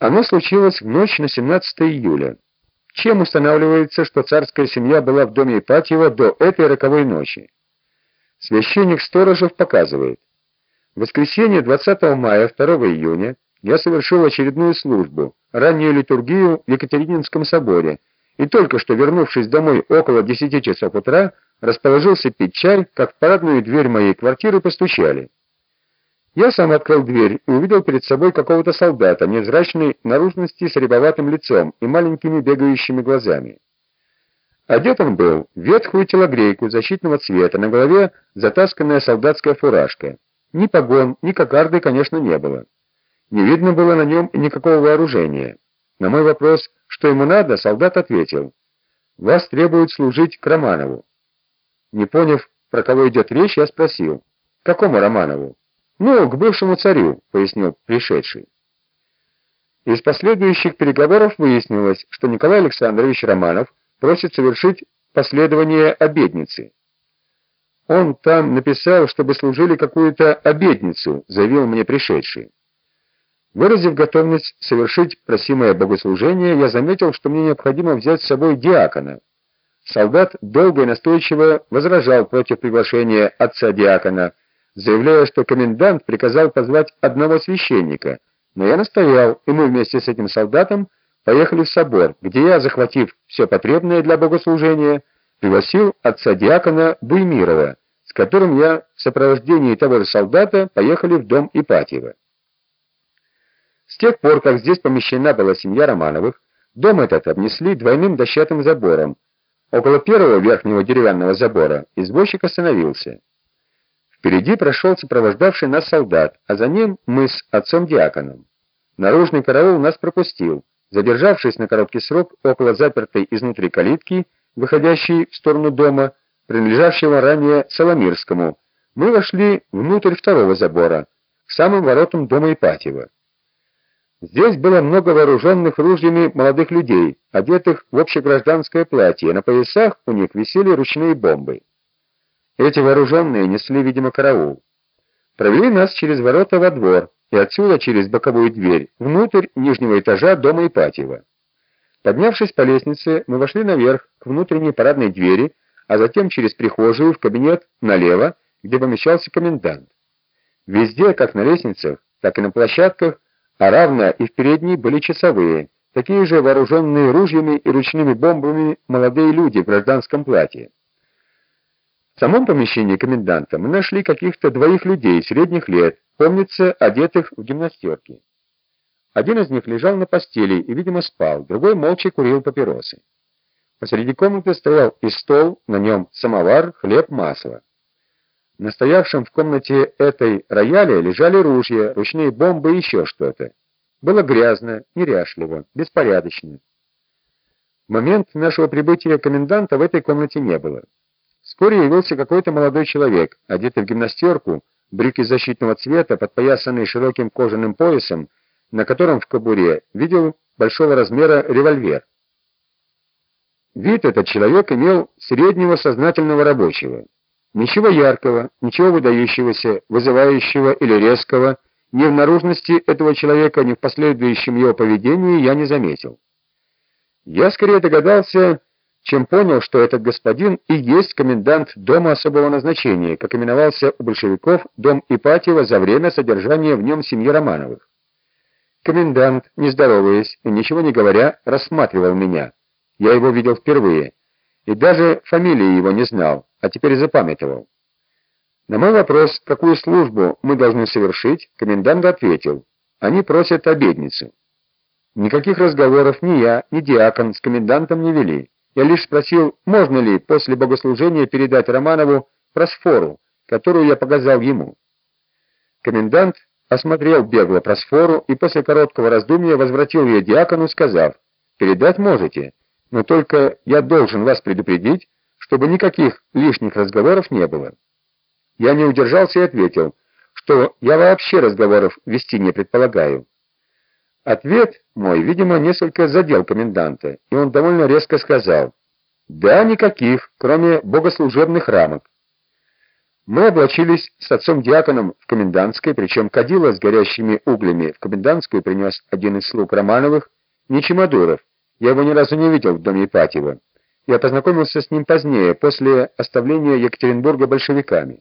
Оно случилось в ночь на 17 июля. Чем устанавливается, что царская семья была в доме Ипатьева до этой роковой ночи? Священник Сторожев показывает. В воскресенье 20 мая 2 июня я совершил очередную службу, раннюю литургию в Екатерининском соборе, и только что вернувшись домой около 10 часов утра, расположился пить чай, как в парадную дверь моей квартиры постучали. Я сам открыл дверь и увидел перед собой какого-то солдата, невзрачной наружности с рябоватым лицом и маленькими бегающими глазами. Одет он был в ветхую телогрейку защитного цвета, на голове затасканная солдатская фуражка. Ни погон, ни кокарды, конечно, не было. Не видно было на нем никакого вооружения. На мой вопрос, что ему надо, солдат ответил: "Вас требуют служить к Романову". Не поняв, про кого идет речь, я спросил: "Какому Романову?" "Ну, к бывшему царю", пояснил пришедший. Из последующих переговоров выяснилось, что Николай Александрович Романов просит совершить последование обедницы. Он там написал, чтобы служили какую-то обедницу, заявил мне пришедший. Выразив готовность совершить просимое богослужение, я заметил, что мне необходимо взять с собой диакона. Солдат долго и настойчиво возражал против приглашения отца диакона, заявляя, что комендант приказал позвать одного священника. Но я настоял, и мы вместе с этим солдатом поехали в собор, где я, захватив все потребное для богослужения, пригласил отца диакона Буймирова, с которым я в сопровождении того же солдата поехали в дом Ипатьева. С тех пор, как здесь помещена была семья Романовых, дом этот обнесли двойным дощатым забором, Около первого верхнего деревянного забора извозчик остановился. Впереди прошел сопровождавший нас солдат, а за ним мы с отцом-диаконом. Наружный караул нас пропустил. Задержавшись на короткий срок около запертой изнутри калитки, выходящей в сторону дома, принадлежавшего ранее Соломирскому, мы вошли внутрь второго забора, к самым воротам дома Ипатьева. Здесь было много вооруженных ружьями молодых людей, одетых в общегражданское платье, на поясах у них висели ручные бомбы. Эти вооруженные несли, видимо, караул. Провели нас через ворота во двор и отсюда через боковую дверь внутрь нижнего этажа дома Ипатьева. Поднявшись по лестнице, мы вошли наверх к внутренней парадной двери, а затем через прихожую в кабинет налево, где помещался комендант. Везде, как на лестницах, так и на площадках, а равно и в передней были часовые, такие же вооруженные ружьями и ручными бомбами молодые люди в гражданском платье. В самом помещении коменданта мы нашли каких-то двоих людей средних лет, помнится, одетых в гимнастерки. Один из них лежал на постели и, видимо, спал, другой молча курил папиросы. Посреди комнаты стоял и стол, на нем самовар, хлеб, масло. На стоявшем в комнате этой рояле лежали ружья, ручные бомбы и еще что-то. Было грязно, неряшливо, беспорядочно. В момент нашего прибытия коменданта в этой комнате не было. Вскоре явился какой-то молодой человек, одетый в гимнастерку, брюки защитного цвета, подпоясанный широким кожаным поясом, на котором в кобуре видел большого размера револьвер. Вид этот человек имел среднего сознательного рабочего. Ничего яркого, ничего выдающегося, вызывающего или резкого ни в наружности этого человека, ни в последующем его поведении я не заметил. Я скорее догадался, чем понял, что этот господин и есть комендант дома особого назначения, как именовался у большевиков дом Ипатьева за время содержания в нем семьи Романовых. Комендант, не здороваясь и ничего не говоря, рассматривал меня. Я его видел впервые и даже фамилии его не знал а теперь запамятовал. На мой вопрос, какую службу мы должны совершить, комендант ответил: "Они просят обедницу". Никаких разговоров ни я, ни диакон с комендантом не вели. Я лишь спросил, можно ли после богослужения передать Романову просфору, которую я показал ему. Комендант осмотрел бегло просфору и после короткого раздумья возвратил ее диакону, сказав: "Передать можете, но только я должен вас предупредить, чтобы никаких лишних разговоров не было. Я не удержался и ответил, что я вообще разговоров вести не предполагаю. Ответ мой, видимо, несколько задел коменданта, и он довольно резко сказал: "Да никаких, кроме богослужебных рамок". Мы облачились с отцом-диаконом в комендантской, причем кадила с горящими углями в комендантскую принес один из слуг Романовых, не Чемодуров. Я его ни разу не видел в доме Ипатьева. Я познакомился с ним позднее, после оставления Екатеринбурга большевиками.